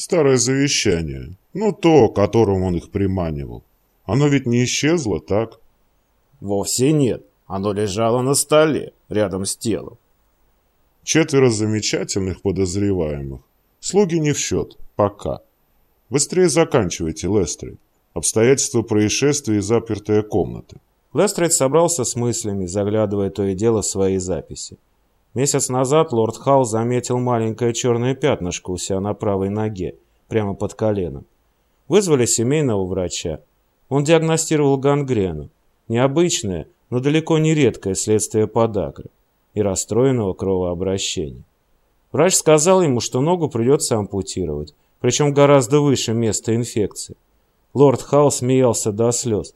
Старое завещание. Ну, то, которым он их приманивал. Оно ведь не исчезло, так? Вовсе нет. Оно лежало на столе, рядом с телом. Четверо замечательных подозреваемых. Слуги не в счет. Пока. Быстрее заканчивайте, Лестрейд. Обстоятельства происшествия и запертая комната. Лестрейд собрался с мыслями, заглядывая то и дело в свои записи. Месяц назад лорд Халл заметил маленькое черное пятнышко у себя на правой ноге, прямо под коленом. Вызвали семейного врача. Он диагностировал гангрену. Необычное, но далеко не редкое следствие подагры и расстроенного кровообращения. Врач сказал ему, что ногу придется ампутировать, причем гораздо выше места инфекции. Лорд Халл смеялся до слез.